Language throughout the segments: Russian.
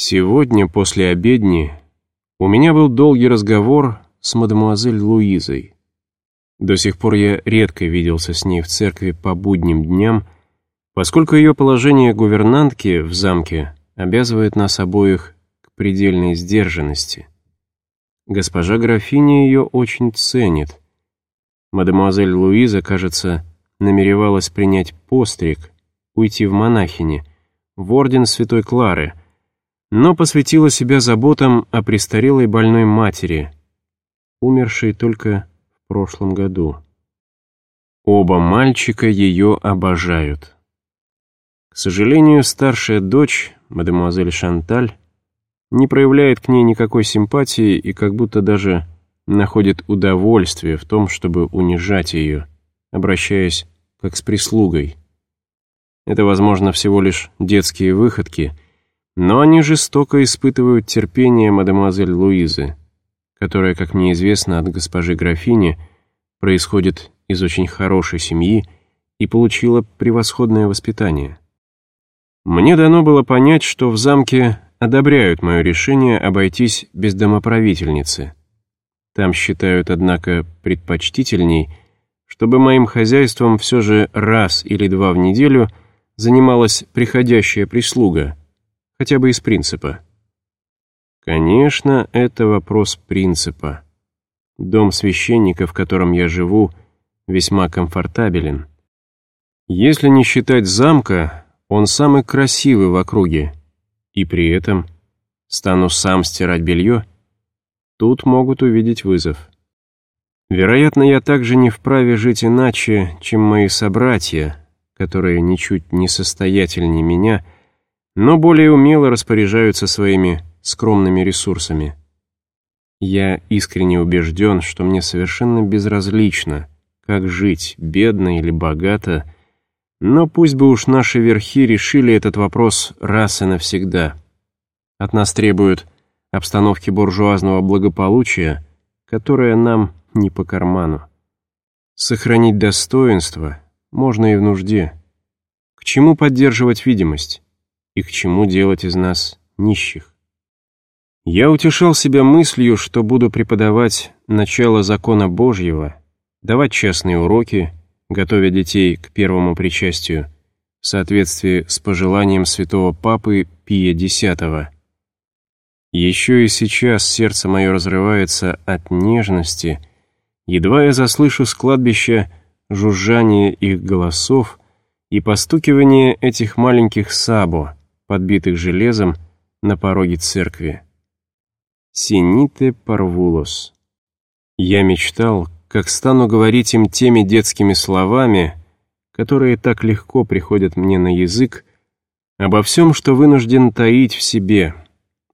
Сегодня, после обедни, у меня был долгий разговор с мадемуазель Луизой. До сих пор я редко виделся с ней в церкви по будним дням, поскольку ее положение гувернантки в замке обязывает нас обоих к предельной сдержанности. Госпожа графиня ее очень ценит. Мадемуазель Луиза, кажется, намеревалась принять постриг, уйти в монахини, в орден Святой Клары — но посвятила себя заботам о престарелой больной матери, умершей только в прошлом году. Оба мальчика ее обожают. К сожалению, старшая дочь, мадемуазель Шанталь, не проявляет к ней никакой симпатии и как будто даже находит удовольствие в том, чтобы унижать ее, обращаясь как с прислугой. Это, возможно, всего лишь детские выходки — но они жестоко испытывают терпение мадемуазель Луизы, которая, как мне известно от госпожи графини, происходит из очень хорошей семьи и получила превосходное воспитание. Мне дано было понять, что в замке одобряют мое решение обойтись без домоправительницы. Там считают, однако, предпочтительней, чтобы моим хозяйством все же раз или два в неделю занималась приходящая прислуга — хотя бы из принципа. Конечно, это вопрос принципа. Дом священника, в котором я живу, весьма комфортабелен. Если не считать замка, он самый красивый в округе, и при этом стану сам стирать белье, тут могут увидеть вызов. Вероятно, я также не вправе жить иначе, чем мои собратья, которые ничуть не состоятельнее меня — но более умело распоряжаются своими скромными ресурсами. Я искренне убежден, что мне совершенно безразлично, как жить, бедно или богато, но пусть бы уж наши верхи решили этот вопрос раз и навсегда. От нас требуют обстановки буржуазного благополучия, которая нам не по карману. Сохранить достоинство можно и в нужде. К чему поддерживать видимость? И к чему делать из нас нищих. Я утешал себя мыслью, что буду преподавать начало закона Божьего, давать частные уроки, готовя детей к первому причастию, в соответствии с пожеланием святого Папы Пия X. Еще и сейчас сердце мое разрывается от нежности, едва я заслышу с кладбища жужжание их голосов и постукивание этих маленьких сабо, подбитых железом, на пороге церкви. Сините парвулос. Я мечтал, как стану говорить им теми детскими словами, которые так легко приходят мне на язык, обо всем, что вынужден таить в себе,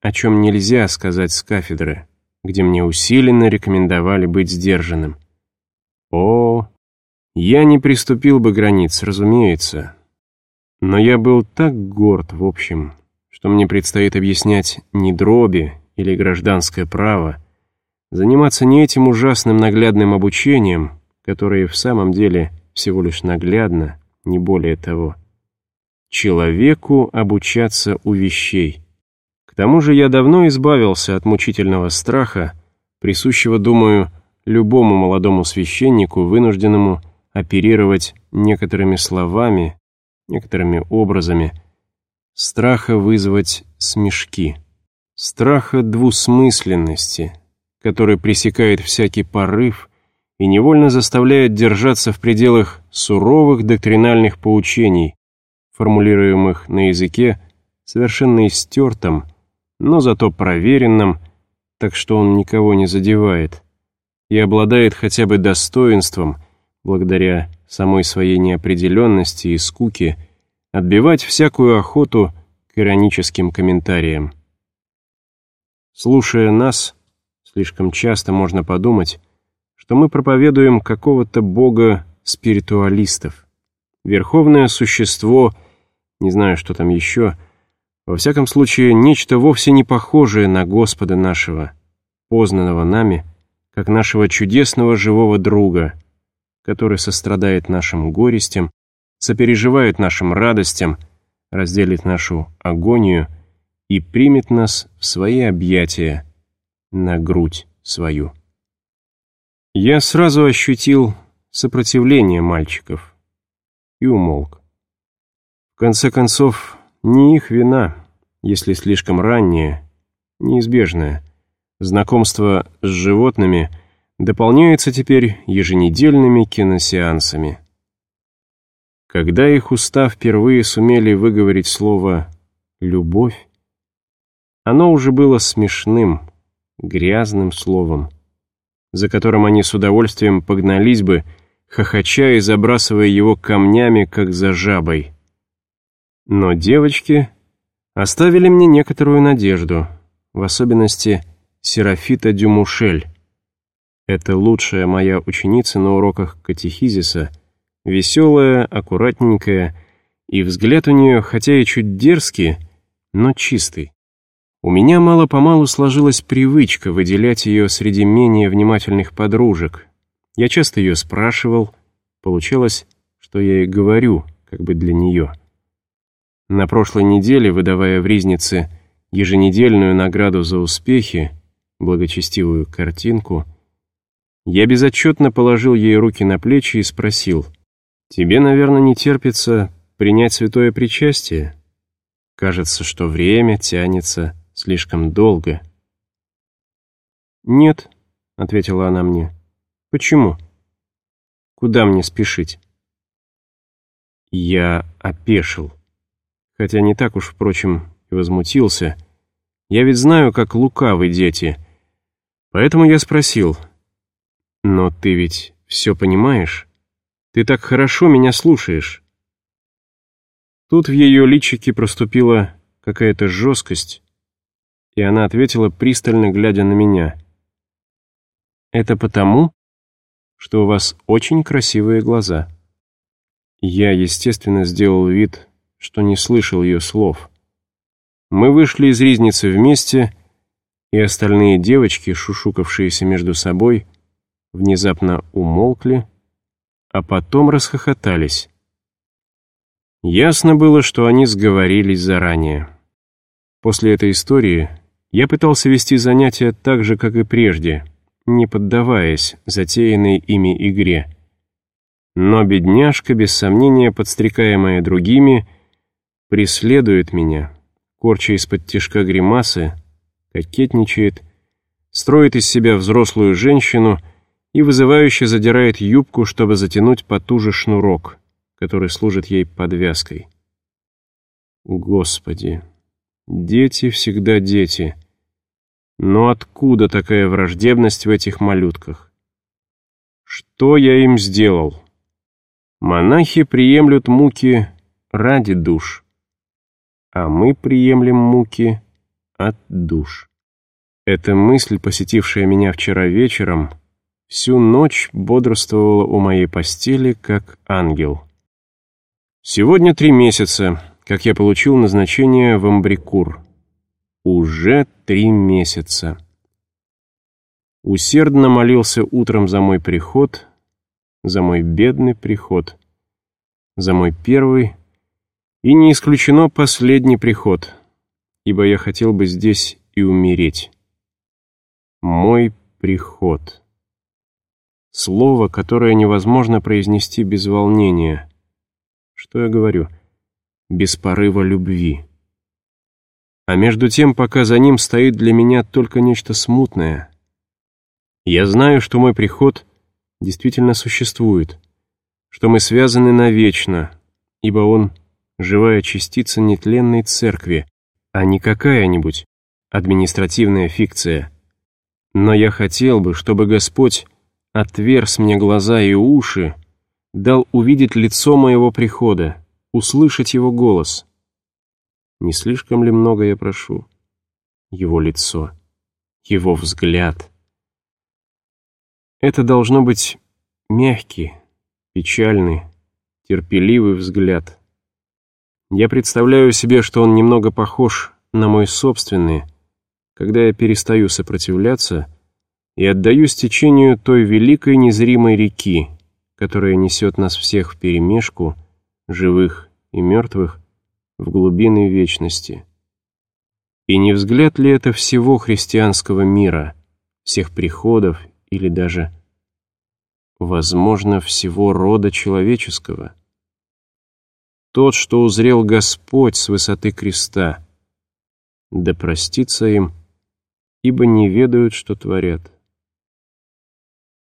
о чем нельзя сказать с кафедры, где мне усиленно рекомендовали быть сдержанным. О, я не приступил бы границ, разумеется, но я был так горд, в общем, что мне предстоит объяснять не дроби или гражданское право, заниматься не этим ужасным наглядным обучением, которое в самом деле всего лишь наглядно, не более того. Человеку обучаться у вещей. К тому же я давно избавился от мучительного страха, присущего, думаю, любому молодому священнику, вынужденному оперировать некоторыми словами, некоторыми образами, страха вызвать смешки, страха двусмысленности, который пресекает всякий порыв и невольно заставляет держаться в пределах суровых доктринальных поучений, формулируемых на языке, совершенно истертом, но зато проверенном, так что он никого не задевает, и обладает хотя бы достоинством, благодаря самой своей неопределенности и скуки, отбивать всякую охоту к ироническим комментариям. Слушая нас, слишком часто можно подумать, что мы проповедуем какого-то бога спиритуалистов. Верховное существо, не знаю, что там еще, во всяком случае, нечто вовсе не похожее на Господа нашего, познанного нами, как нашего чудесного живого друга — который сострадает нашим горестям, сопереживает нашим радостям, разделит нашу агонию и примет нас в свои объятия на грудь свою. Я сразу ощутил сопротивление мальчиков и умолк. В конце концов, не их вина, если слишком раннее, неизбежное. Знакомство с животными дополняется теперь еженедельными киносеансами. Когда их уста впервые сумели выговорить слово «любовь», оно уже было смешным, грязным словом, за которым они с удовольствием погнались бы, хохоча и забрасывая его камнями, как за жабой. Но девочки оставили мне некоторую надежду, в особенности Серафита Дюмушель. Это лучшая моя ученица на уроках катехизиса, веселая, аккуратненькая, и взгляд у нее, хотя и чуть дерзкий, но чистый. У меня мало-помалу сложилась привычка выделять ее среди менее внимательных подружек. Я часто ее спрашивал, получалось, что я и говорю, как бы для нее. На прошлой неделе, выдавая в Ризнице еженедельную награду за успехи, благочестивую картинку, я безотчетно положил ей руки на плечи и спросил, «Тебе, наверное, не терпится принять святое причастие? Кажется, что время тянется слишком долго». «Нет», — ответила она мне, — «почему? Куда мне спешить?» Я опешил хотя не так уж, впрочем, и возмутился. Я ведь знаю, как лукавы дети. Поэтому я спросил, «Но ты ведь все понимаешь? Ты так хорошо меня слушаешь». Тут в ее личике проступила какая-то жесткость, и она ответила, пристально глядя на меня. «Это потому, что у вас очень красивые глаза». Я, естественно, сделал вид, что не слышал ее слов. Мы вышли из ризницы вместе, и остальные девочки, шушукавшиеся между собой, внезапно умолкли, а потом расхохотались. Ясно было, что они сговорились заранее. После этой истории я пытался вести занятия так же, как и прежде, не поддаваясь затеянной ими игре. Но бедняжка, без сомнения подстрекаемая другими, преследует меня, корча из-под тишка гримасы, кокетничает, строит из себя взрослую женщину и вызывающе задирает юбку, чтобы затянуть потуже шнурок, который служит ей подвязкой. Господи, дети всегда дети. Но откуда такая враждебность в этих малютках? Что я им сделал? Монахи приемлют муки ради душ а мы приемлем муки от душ. Эта мысль, посетившая меня вчера вечером, всю ночь бодрствовала у моей постели, как ангел. Сегодня три месяца, как я получил назначение в Амбрикур. Уже три месяца. Усердно молился утром за мой приход, за мой бедный приход, за мой первый и не исключено последний приход, ибо я хотел бы здесь и умереть. Мой приход. Слово, которое невозможно произнести без волнения. Что я говорю? Без порыва любви. А между тем, пока за ним стоит для меня только нечто смутное. Я знаю, что мой приход действительно существует, что мы связаны навечно, ибо он — живая частица нетленной церкви, а не какая-нибудь административная фикция. Но я хотел бы, чтобы Господь отверз мне глаза и уши, дал увидеть лицо моего прихода, услышать его голос. Не слишком ли много я прошу? Его лицо, его взгляд. Это должно быть мягкий, печальный, терпеливый взгляд — я представляю себе, что он немного похож на мой собственный, когда я перестаю сопротивляться и отдаюсь течению той великой незримой реки, которая несет нас всех в перемешку, живых и мертвых, в глубины вечности. И не взгляд ли это всего христианского мира, всех приходов или даже, возможно, всего рода человеческого? Тот, что узрел Господь с высоты креста, да простится им, ибо не ведают, что творят.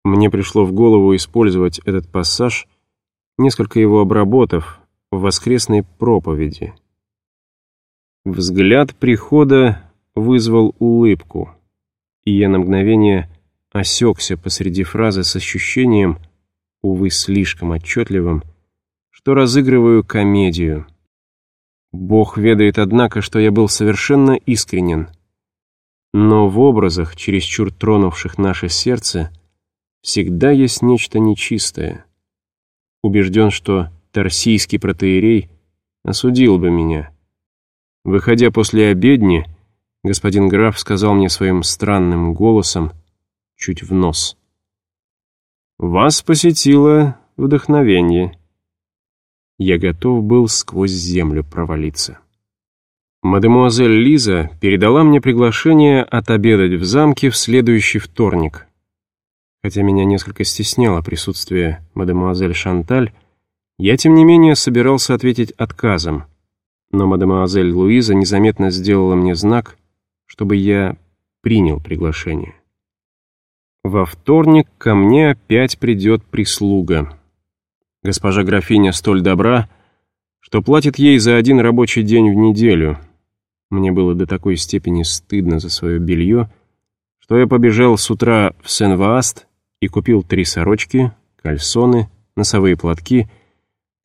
Мне пришло в голову использовать этот пассаж, несколько его обработав, в воскресной проповеди. Взгляд прихода вызвал улыбку, и я на мгновение осекся посреди фразы с ощущением, увы, слишком отчетливым, что разыгрываю комедию. Бог ведает, однако, что я был совершенно искренен. Но в образах, чересчур тронувших наше сердце, всегда есть нечто нечистое. Убежден, что Тарсийский протеерей осудил бы меня. Выходя после обедни, господин граф сказал мне своим странным голосом, чуть в нос. «Вас посетило вдохновение». Я готов был сквозь землю провалиться. Мадемуазель Лиза передала мне приглашение отобедать в замке в следующий вторник. Хотя меня несколько стесняло присутствие мадемуазель Шанталь, я, тем не менее, собирался ответить отказом, но мадемуазель Луиза незаметно сделала мне знак, чтобы я принял приглашение. Во вторник ко мне опять придет прислуга. Госпожа графиня столь добра, что платит ей за один рабочий день в неделю. Мне было до такой степени стыдно за свое белье, что я побежал с утра в Сен-Вааст и купил три сорочки, кальсоны, носовые платки —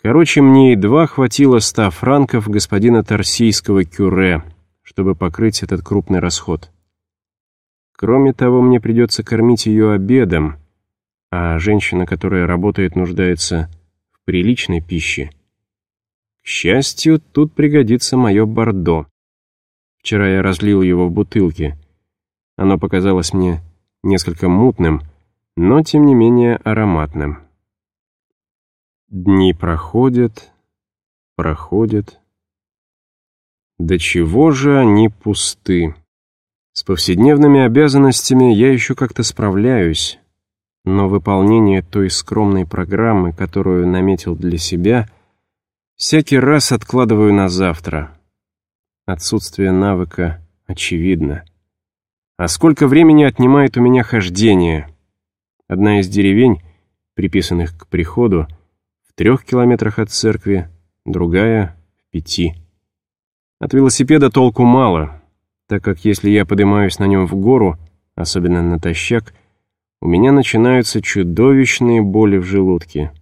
Короче, мне едва хватило ста франков господина Торсийского кюре, чтобы покрыть этот крупный расход. Кроме того, мне придется кормить ее обедом, а женщина, которая работает, нуждается в приличной пище. К счастью, тут пригодится мое бордо. Вчера я разлил его в бутылке. Оно показалось мне несколько мутным, но, тем не менее, ароматным. Дни проходят, проходят. До чего же они пусты? С повседневными обязанностями я еще как-то справляюсь, но выполнение той скромной программы, которую наметил для себя, всякий раз откладываю на завтра. Отсутствие навыка очевидно. А сколько времени отнимает у меня хождение? Одна из деревень, приписанных к приходу, трех километрах от церкви, другая — в пяти. От велосипеда толку мало, так как если я поднимаюсь на нем в гору, особенно натощак, у меня начинаются чудовищные боли в желудке.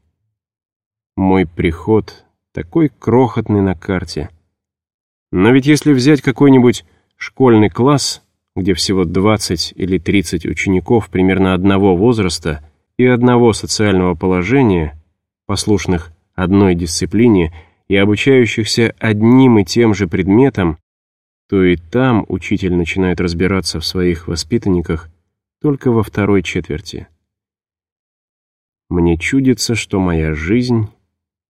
Мой приход такой крохотный на карте. Но ведь если взять какой-нибудь школьный класс, где всего 20 или 30 учеников примерно одного возраста и одного социального положения — послушных одной дисциплине и обучающихся одним и тем же предметам, то и там учитель начинает разбираться в своих воспитанниках только во второй четверти. Мне чудится, что моя жизнь,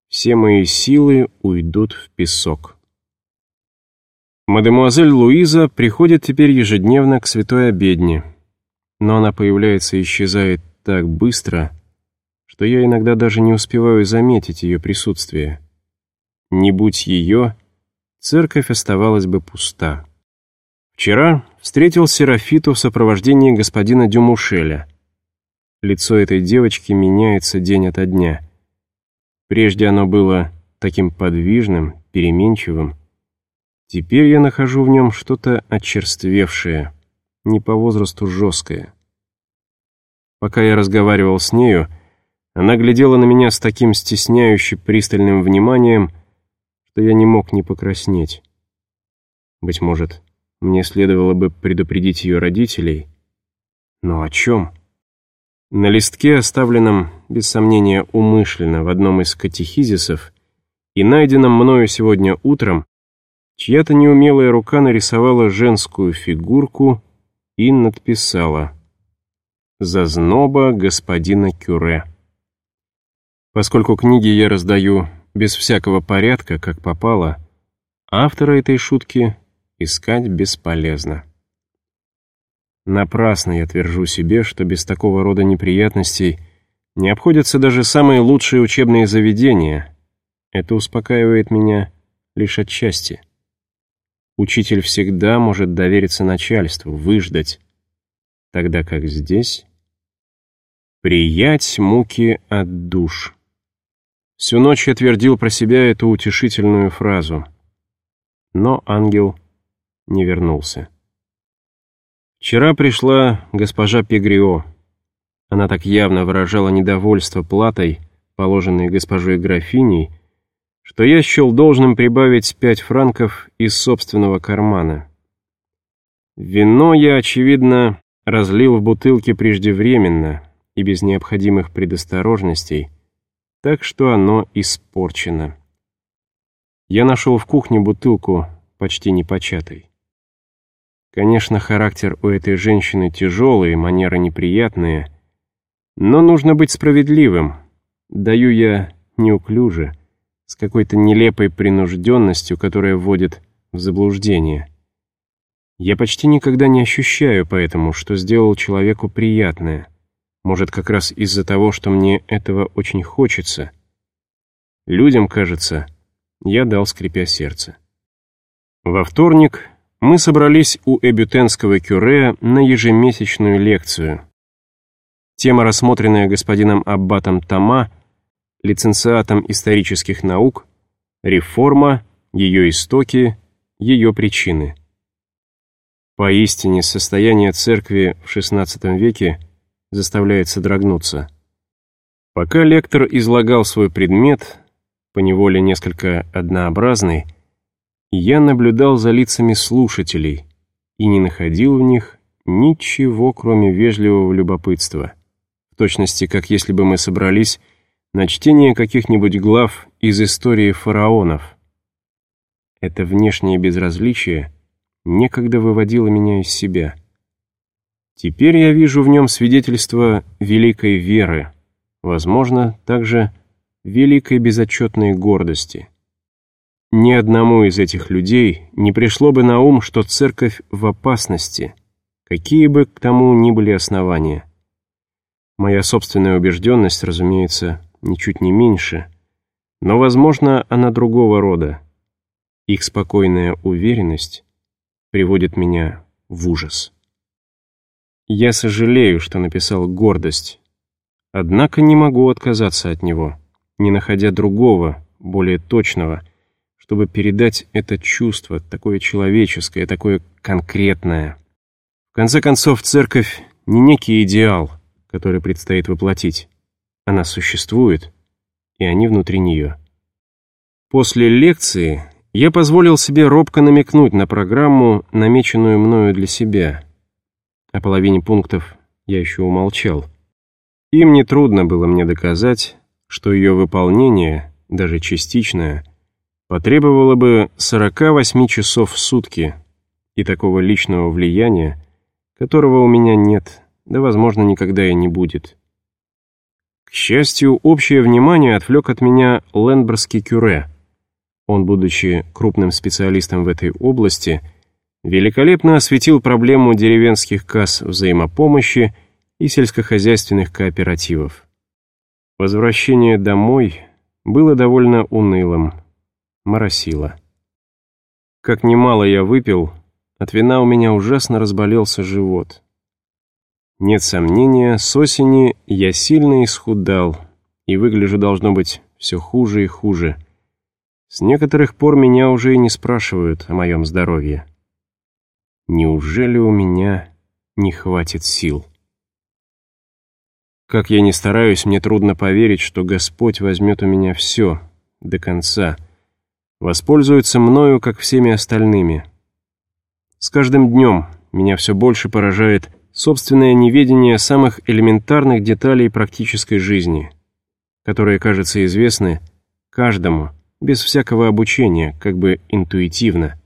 все мои силы уйдут в песок. Мадемуазель Луиза приходит теперь ежедневно к святой обедне, но она появляется и исчезает так быстро, что я иногда даже не успеваю заметить ее присутствие. Не будь ее, церковь оставалась бы пуста. Вчера встретил Серафиту в сопровождении господина Дюмушеля. Лицо этой девочки меняется день ото дня. Прежде оно было таким подвижным, переменчивым. Теперь я нахожу в нем что-то очерствевшее, не по возрасту жесткое. Пока я разговаривал с нею, она глядела на меня с таким стесняюще пристальным вниманием, что я не мог не покраснеть. Быть может, мне следовало бы предупредить ее родителей. Но о чем? На листке, оставленном, без сомнения, умышленно в одном из катехизисов и найденном мною сегодня утром, чья-то неумелая рука нарисовала женскую фигурку и надписала «Зазноба господина Кюре». Поскольку книги я раздаю без всякого порядка, как попало, автора этой шутки искать бесполезно. Напрасно я твержу себе, что без такого рода неприятностей не обходятся даже самые лучшие учебные заведения. Это успокаивает меня лишь отчасти. Учитель всегда может довериться начальству, выждать, тогда как здесь приять муки от душ. Всю ночь я твердил про себя эту утешительную фразу. Но ангел не вернулся. Вчера пришла госпожа Пегрио. Она так явно выражала недовольство платой, положенной госпожой графиней, что я счел должным прибавить пять франков из собственного кармана. Вино я, очевидно, разлил в бутылке преждевременно и без необходимых предосторожностей, так что оно испорчено. Я нашел в кухне бутылку почти непочатой. Конечно, характер у этой женщины тяжелый, манеры неприятные, но нужно быть справедливым. Даю я неуклюже, с какой-то нелепой принужденностью, которая вводит в заблуждение. Я почти никогда не ощущаю поэтому, что сделал человеку приятное. Может, как раз из-за того, что мне этого очень хочется. Людям, кажется, я дал, скрипя сердце. Во вторник мы собрались у Эбютенского кюре на ежемесячную лекцию. Тема, рассмотренная господином Аббатом Тома, лиценциатом исторических наук, реформа, ее истоки, ее причины. Поистине, состояние церкви в XVI веке заставляет содрогнуться. Пока лектор излагал свой предмет, поневоле несколько однообразный, я наблюдал за лицами слушателей и не находил в них ничего, кроме вежливого любопытства. В точности, как если бы мы собрались на чтение каких-нибудь глав из истории фараонов. Это внешнее безразличие некогда выводило меня из себя. Теперь я вижу в нем свидетельство великой веры, возможно, также великой безотчетной гордости — ни одному из этих людей не пришло бы на ум, что церковь в опасности, какие бы к тому ни были основания. Моя собственная убежденность, разумеется, ничуть не меньше, но, возможно, она другого рода. Их спокойная уверенность приводит меня в ужас. Я сожалею, что написал «гордость», однако не могу отказаться от него, не находя другого, более точного — чтобы передать это чувство, такое человеческое, такое конкретное. В конце концов, церковь не некий идеал, который предстоит воплотить. Она существует, и они внутри нее. После лекции я позволил себе робко намекнуть на программу, намеченную мною для себя. О половине пунктов я еще умолчал. Им нетрудно было мне доказать, что ее выполнение, даже частичное, потребовало бы 48 часов в сутки и такого личного влияния, которого у меня нет, да, возможно, никогда и не будет. К счастью, общее внимание отвлек от меня Ленберский кюре. Он, будучи крупным специалистом в этой области, великолепно осветил проблему деревенских касс взаимопомощи и сельскохозяйственных кооперативов. Возвращение домой было довольно унылым моросило. Как немало я выпил, от вина у меня ужасно разболелся живот. Нет сомнения, с осени я сильно исхудал, и выгляжу, должно быть, все хуже и хуже. С некоторых пор меня уже и не спрашивают о моем здоровье. Неужели у меня не хватит сил? Как я ни стараюсь, мне трудно поверить, что Господь возьмет у меня все, до конца — воспользуется мною, как всеми остальными. С каждым днем меня все больше поражает собственное неведение самых элементарных деталей практической жизни, которые, кажется, известны каждому, без всякого обучения, как бы интуитивно –